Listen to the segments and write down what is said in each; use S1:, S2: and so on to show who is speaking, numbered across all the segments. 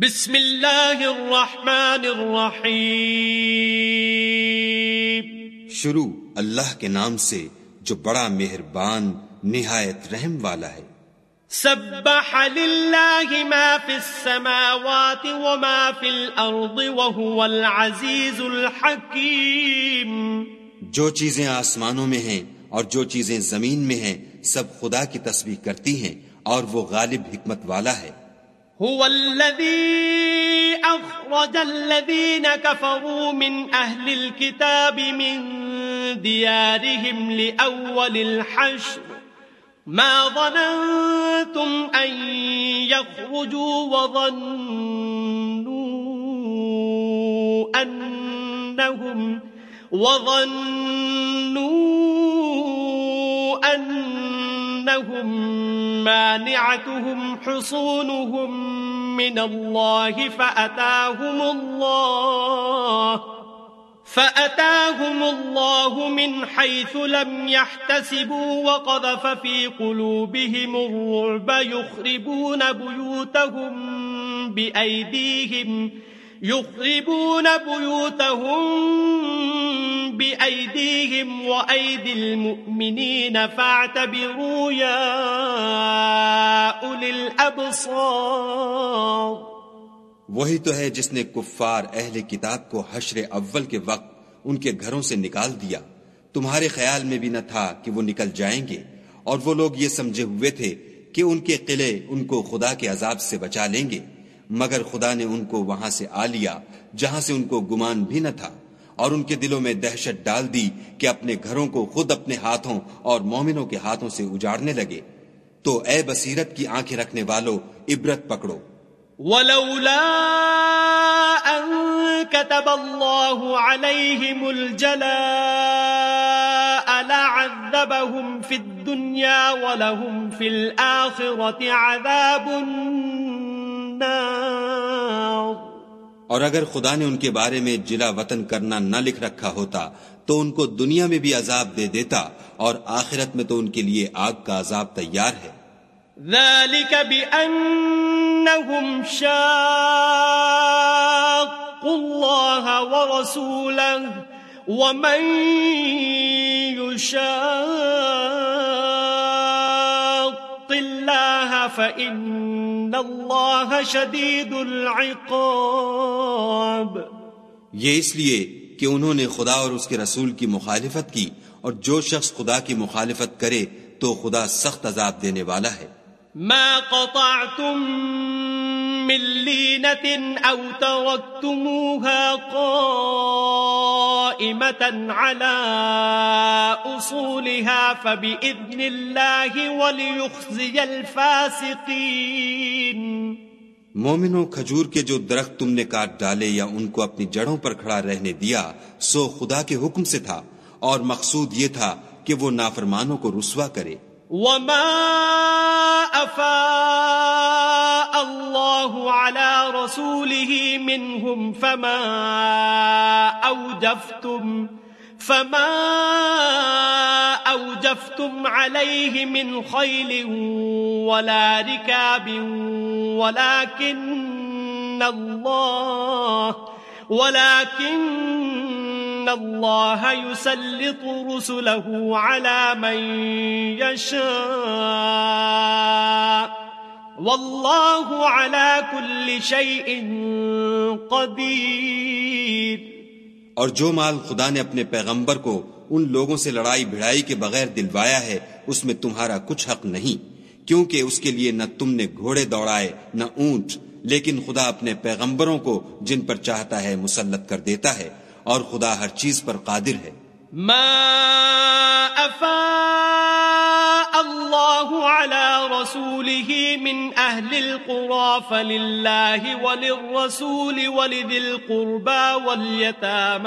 S1: بسم اللہ الرحمن الرحیم
S2: شروع اللہ کے نام سے جو بڑا مہربان نہایت رحم والا ہے
S1: سبح للہ ما فی فی السماوات وما الارض العزیز الحکیم
S2: جو چیزیں آسمانوں میں ہیں اور جو چیزیں زمین میں ہیں سب خدا کی تصویر کرتی ہیں اور وہ غالب حکمت والا ہے
S1: هو الذي أخرج الذين كفروا من من أهل الكتاب ديارهم لأول الحشر ما ظننتم أن يخرجوا وظنوا أنهم وظنوا أنهم مانعتهم حصونهم من الله فأتاهم الله فأتاهم الله من حيث لم يحتسبوا وقذف في قلوبهم الرعب يخربون بيوتهم بأيديهم وہی تو
S2: ہے جس نے کفار اہل کتاب کو حشر اول کے وقت ان کے گھروں سے نکال دیا تمہارے خیال میں بھی نہ تھا کہ وہ نکل جائیں گے اور وہ لوگ یہ سمجھے ہوئے تھے کہ ان کے قلعے ان کو خدا کے عذاب سے بچا لیں گے مگر خدا نے ان کو وہاں سے آ لیا جہاں سے ان کو گمان بھی نہ تھا اور ان کے دلوں میں دہشت ڈال دی کہ اپنے گھروں کو خود اپنے ہاتھوں اور مومنوں کے ہاتھوں سے اجاڑنے لگے تو اے بصیرت کی آنکھیں رکھنے والوں پکڑو
S1: ولولا ان كتب الله عليهم الجلاء في في الدنيا ولهم عذاب
S2: اور اگر خدا نے ان کے بارے میں جلا وطن کرنا نہ لکھ رکھا ہوتا تو ان کو دنیا میں بھی عذاب دے دیتا اور آخرت میں تو ان کے لیے آگ
S1: کا عذاب تیار ہے ذلك بأنهم شاقوا الله ورسوله ومن يشاق
S2: یہ اس لیے کہ انہوں نے خدا اور اس کے رسول کی مخالفت کی اور جو شخص خدا کی مخالفت کرے تو خدا سخت عذاب دینے والا ہے
S1: مَا قَطَعْتُمْ الفاسقين
S2: مومنوں کھجور کے جو درخت تم نے کاٹ ڈالے یا ان کو اپنی جڑوں پر کھڑا رہنے دیا سو خدا کے حکم سے تھا اور مقصود یہ تھا کہ وہ نافرمانوں کو رسوا کرے
S1: وما افا الله على رسوله منهم فما اوجفتم فما اوجفتم عليه من خيل ولا ركاب ولكن الله ولكن رش قدیر
S2: اور جو مال خدا نے اپنے پیغمبر کو ان لوگوں سے لڑائی بھڑائی کے بغیر دلوایا ہے اس میں تمہارا کچھ حق نہیں کیونکہ اس کے لیے نہ تم نے گھوڑے دوڑائے نہ اونٹ لیکن خدا اپنے پیغمبروں کو جن پر چاہتا ہے مسلط کر دیتا ہے اور خدا ہر چیز پر قادر ہے
S1: ما ہی منہ دل رسوله من اللہ القرى وسولی وللرسول دل القربى ولی تام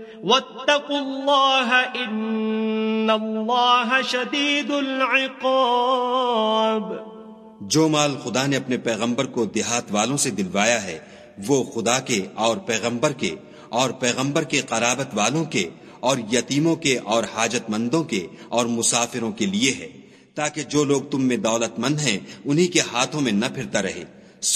S1: جو
S2: مال خدا نے اپنے پیغمبر کو دیہات والوں سے دلوایا ہے وہ خدا کے اور پیغمبر کے اور پیغمبر کے قرابت والوں کے اور یتیموں کے اور حاجت مندوں کے اور مسافروں کے لیے ہے تاکہ جو لوگ تم میں دولت مند ہیں انہی کے ہاتھوں میں نہ پھرتا رہے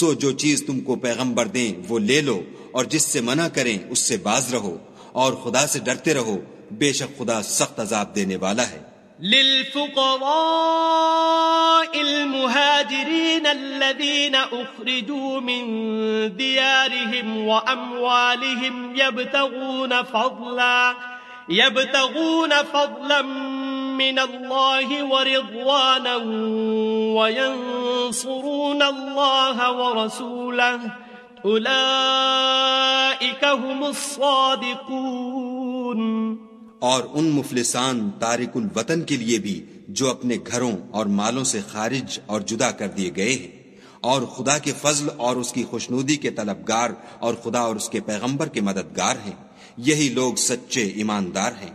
S2: سو جو چیز تم کو پیغمبر دیں وہ لے لو اور جس سے منع کریں اس سے باز رہو اور خدا سے ڈرتے رہو بے شک خدا سخت عذاب دینے والا ہے
S1: للفقراء المهاجرين الذين أخرجوا من ديارهم وأموالهم يبتغون فضلا يبتغون فضلا من الله ورضوانه وينصرون الله ورسوله الصادقون
S2: اور ان مفلسان تارک الوطن کے لیے بھی جو اپنے گھروں اور مالوں سے خارج اور جدا کر دیے گئے ہیں اور خدا کے فضل اور اس کی خوشنودی کے طلبگار اور خدا اور اس کے پیغمبر کے مددگار ہیں یہی لوگ سچے ایماندار ہیں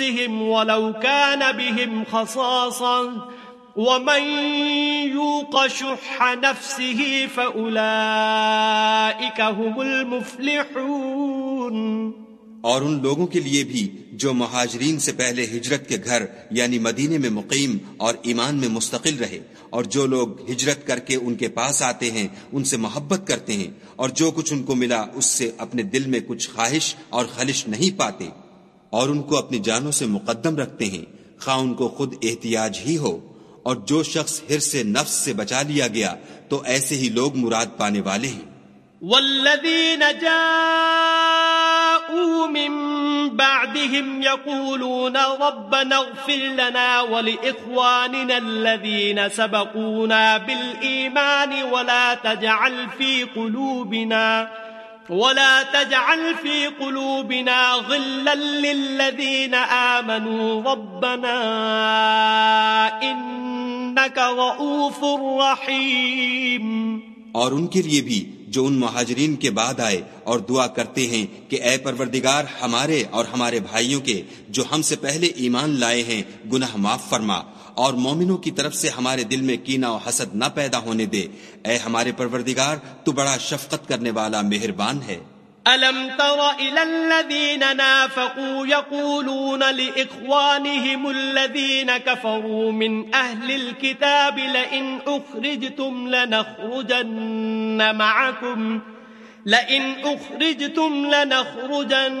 S1: ولو كان بهم خصاصا ومن يوق شح نفسه هم المفلحون
S2: اور ان لوگوں کے لیے بھی جو مہاجرین سے پہلے ہجرت کے گھر یعنی مدینے میں مقیم اور ایمان میں مستقل رہے اور جو لوگ ہجرت کر کے ان کے پاس آتے ہیں ان سے محبت کرتے ہیں اور جو کچھ ان کو ملا اس سے اپنے دل میں کچھ خواہش اور خلش نہیں پاتے اور ان کو اپنی جانوں سے مقدم رکھتے ہیں خواہ ان کو خود احتیاج ہی ہو اور جو شخص ہر سے نفس سے بچا لیا گیا تو ایسے ہی لوگ مراد پانے والے ہیں
S1: والذین جاؤوا من بعدهم يقولون ربنا اغفر لنا ولإخواننا الذين سبقونا بالإيمان ولا تجعل في قلوبنا ولا تجعل في قلوبنا غلا للذين آمنوا ربنا رحيم
S2: اور ان کے لیے بھی جو ان مہاجرین کے بعد آئے اور دعا کرتے ہیں کہ اے پروردگار ہمارے اور ہمارے بھائیوں کے جو ہم سے پہلے ایمان لائے ہیں گناہ معاف فرما اور مومنوں کی طرف سے ہمارے دل میں کینا و حسد نہ پیدا ہونے دے اے ہمارے پروردگار تو بڑا شفقت کرنے والا مہربان ہے
S1: الم تر الى الذين نافقوا يقولون لاخوانهم الذين كفروا من اهل الكتاب لان اخرجتم لنخرجن معكم لئن اخرجتم لنخرجن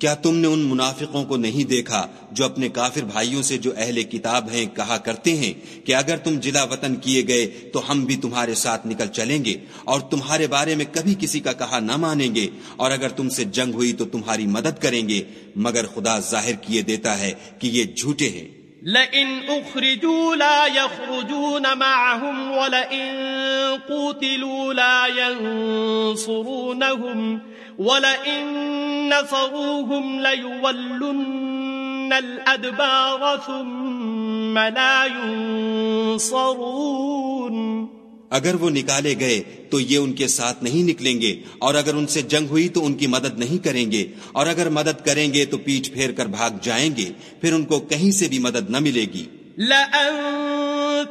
S2: کیا تم نے ان منافقوں کو نہیں دیکھا جو اپنے کافر بھائیوں سے جو اہل کتاب ہیں کہا کرتے ہیں کہ اگر تم جلا وطن کیے گئے تو ہم بھی تمہارے ساتھ نکل چلیں گے اور تمہارے بارے میں کبھی کسی کا کہا نہ مانیں گے اور اگر تم سے جنگ ہوئی تو تمہاری مدد کریں گے مگر خدا ظاہر کیے دیتا ہے کہ یہ جھوٹے ہیں
S1: لئن اخرجوا لا لا يخرجون معهم ولئن قوتلوا ينصرونهم اگر
S2: وہ نکالے گئے تو یہ ان کے ساتھ نہیں نکلیں گے اور اگر ان سے جنگ ہوئی تو ان کی مدد نہیں کریں گے اور اگر مدد کریں گے تو پیٹ پھیر کر بھاگ جائیں گے پھر ان کو کہیں سے بھی مدد نہ ملے گی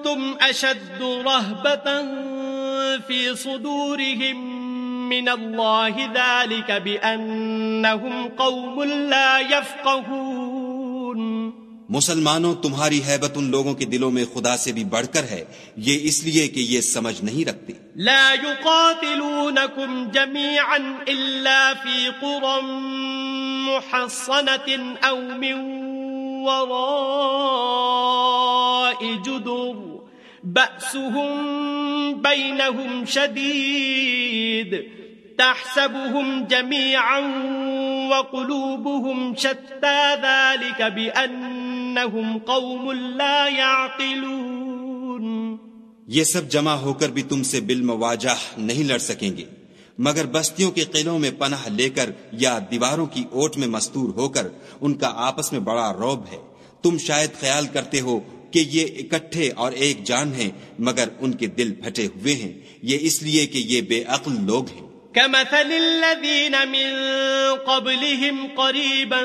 S1: تم صُدُورِهِمْ من الله ذلك بأنهم قوم لا يفقهون
S2: مسلمانوں تمہاری حیبت ان لوگوں کے دلوں میں خدا سے بھی بڑھ کر ہے یہ اس لیے کہ یہ سمجھ نہیں رکھتے
S1: لا يقاتلونكم جميعا إلا في قرى محصنة أو من وراء جدر بأسهم بينهم شديد تحسبهم جميعا وقلوبهم شتى ذلك بأنهم قوم لا يعقلون
S2: یہ سب جمع ہو کر بھی تم سے بالمواجہ نہیں لڑ سکیں گے مگر بستیوں کے قلعوں میں پناہ لے کر یا دیواروں کی اوٹ میں مستور ہو کر ان کا آپس میں بڑا روب ہے تم شاید خیال کرتے ہو کہ یہ اکٹھے اور ایک جان ہیں مگر ان کے دل پھٹے ہوئے ہیں یہ اس لیے کہ یہ بے عقل لوگ ہیں
S1: کمثل الذین من قبلهم قریبا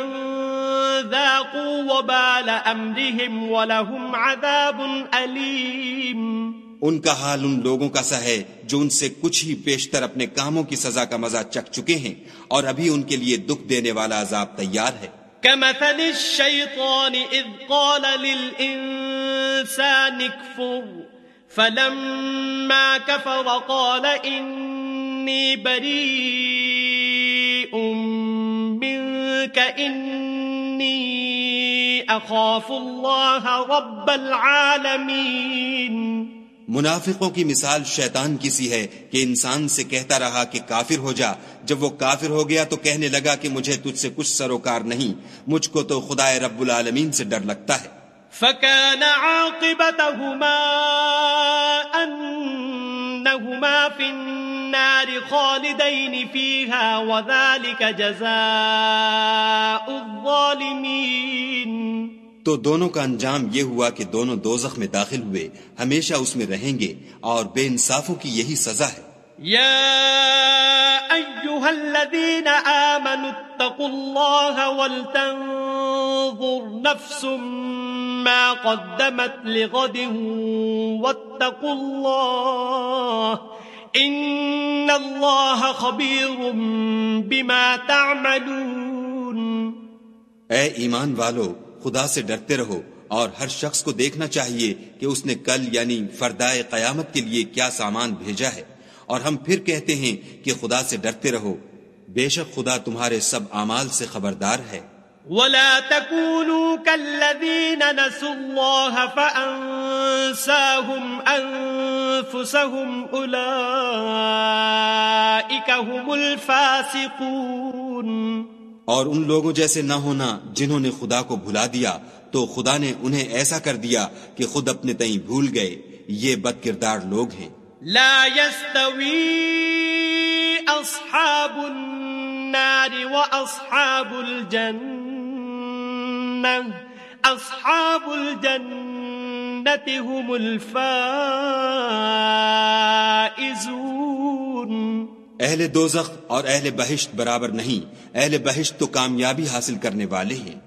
S1: ذاقوا وبال امرهم ولهم عذاب علیم
S2: ان کا حال ان لوگوں کا سا ہے جو ان سے کچھ ہی پیشتر اپنے کاموں کی سزا کا مزہ چک چکے ہیں اور ابھی ان کے لیے دکھ دینے والا عذاب تیار ہے
S1: کمثل الشیطان اذ قال للانسان منافقوں
S2: کی مثال شیطان کسی ہے کہ انسان سے کہتا رہا کہ کافر ہو جا جب وہ کافر ہو گیا تو کہنے لگا کہ مجھے تجھ سے کچھ سروکار نہیں مجھ کو تو خدا رب العالمین سے ڈر لگتا ہے
S1: فكان عاقبتهما أنهما في النار خالدين فيها وذلك جزاء الظالمين
S2: تو دونوں کا انجام یہ ہوا کہ دونوں دوزخ میں داخل ہوئے ہمیشہ اس میں رہیں گے اور بے انصافوں کی یہی سزا ہے
S1: یا ایوہا الذین آمنوا اتقوا اللہ والتنظر نفس ما قدمت لغد واتقوا ان بما تعملون
S2: اے ایمان والو خدا سے ڈرتے رہو اور ہر شخص کو دیکھنا چاہیے کہ اس نے کل یعنی فردائے قیامت کے لیے کیا سامان بھیجا ہے اور ہم پھر کہتے ہیں کہ خدا سے ڈرتے رہو بے شک خدا تمہارے سب اعمال سے خبردار ہے
S1: وَلَا تَكُونُوا كَالَّذِينَ نَسُوا اللَّهَ فَأَنسَاهُمْ أَنفُسَهُمْ أُولَئِكَ هُمُ الْفَاسِقُونَ
S2: اور ان لوگوں جیسے نہ ہونا جنہوں نے خدا کو بھلا دیا تو خدا نے انہیں ایسا کر دیا کہ خود اپنے تئیں بھول گئے یہ
S1: بد کردار لوگ ہیں لا يستوی اصحاب النار واصحاب الجنہ اصحاب الجنت هم الفائزون
S2: اہل دوزخ اور اہل بہشت برابر نہیں اہل بہشت تو کامیابی حاصل کرنے والے ہیں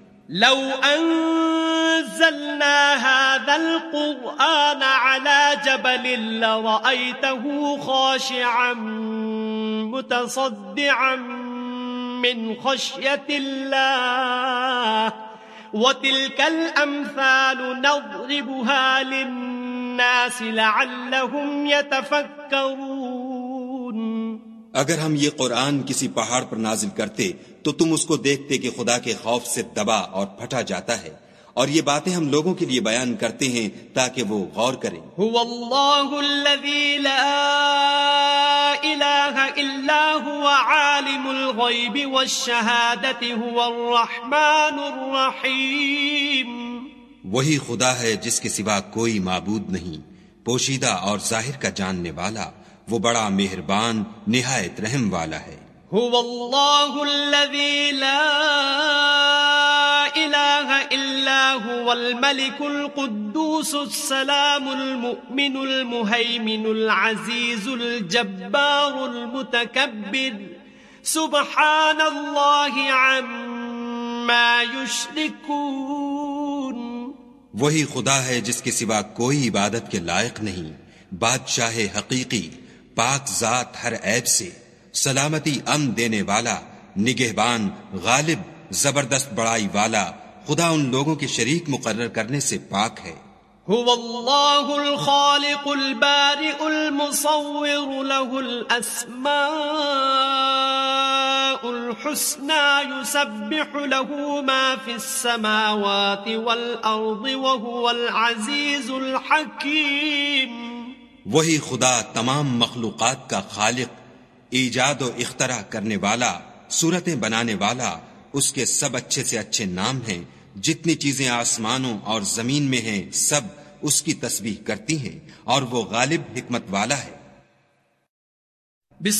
S1: لو انزلنا هذا القرآن على جبل لرأيته خاشعا متصدعا من خشية الله اگر
S2: ہم یہ قرآن کسی پہاڑ پر نازل کرتے تو تم اس کو دیکھتے کہ خدا کے خوف سے دبا اور پھٹا جاتا ہے اور یہ باتیں ہم لوگوں کے لیے بیان کرتے ہیں تاکہ وہ غور کریں
S1: هو اللہ الذي لا الہ الا هو عالم الغیب والشہادت هو الرحمن الرحیم
S2: وہی خدا ہے جس کے سوا کوئی معبود نہیں پوشیدہ اور ظاہر کا جاننے والا وہ بڑا مہربان نہایت رحم والا ہے
S1: هو اللہ الذي لا هو الملك القدوس السلام المؤمن المهيمن العزيز الجبار المتكبر سبحان الله عما يشركون
S2: وہی خدا ہے جس کے سوا کوئی عبادت کے لائق نہیں بادشاہ حقیقی پاک ذات ہر عیب سے سلامتی ام دینے والا نگہبان غالب زبردست بڑائی والا خدا ان لوگوں کے شریک مقرر کرنے سے پاک ہے
S1: هو اللہ الخالق البارئ المصور له الاسماء الحسنى يسبح له ما في السماوات والارض وهو العزيز الحكيم
S2: وہی خدا تمام مخلوقات کا خالق ایجاد و اختراع کرنے والا صورتیں بنانے والا اس کے سب اچھے سے اچھے نام ہیں جتنی چیزیں آسمانوں اور زمین میں ہیں سب اس کی تسبیح کرتی ہیں اور وہ غالب حکمت والا ہے